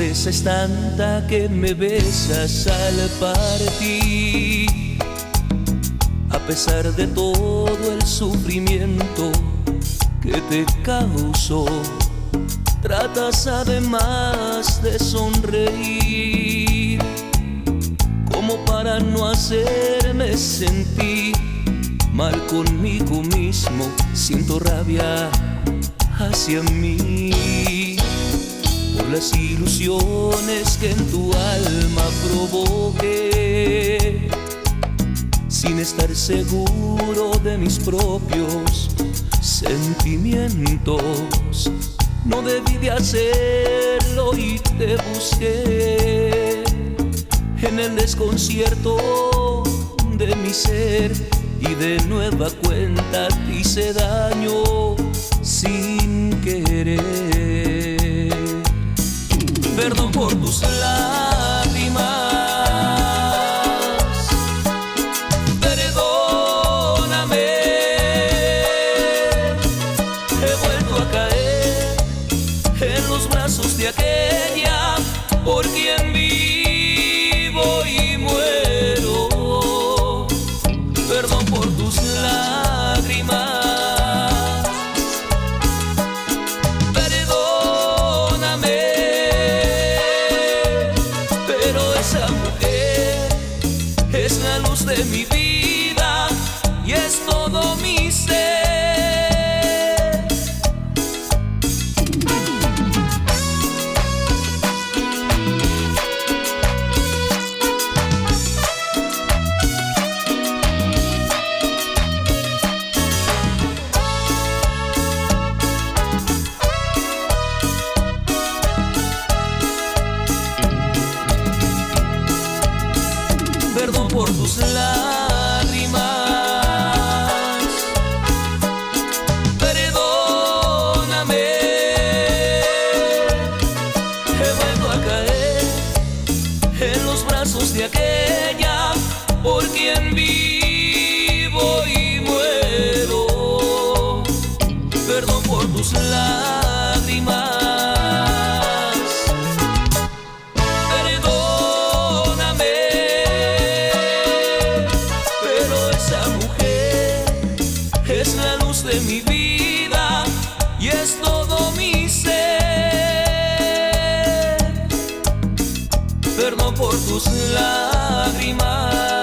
belleza es tanta que me besas al partir. A pesar de todo el sufrimiento que te causó, tratas además de sonreír, como para no hacerme sentir mal conmigo mismo. Siento rabia hacia mí las ilusiones que en tu alma provoqué, sin estar seguro de mis propios sentimientos. No debí de hacerlo y te busqué en el desconcierto de mi ser y de nueva cuenta te hice daño sin querer. Perdón por tus lágrimas. Perdóname. He vuelto a caer en los brazos de aquella por quien vivo y muero. Perdón por tus lágrimas. De mi vida y es todo mi ser. Perdóname, pero esa mujer es la luz de mi vida y es todo mi ser. Perdón por tus lágrimas.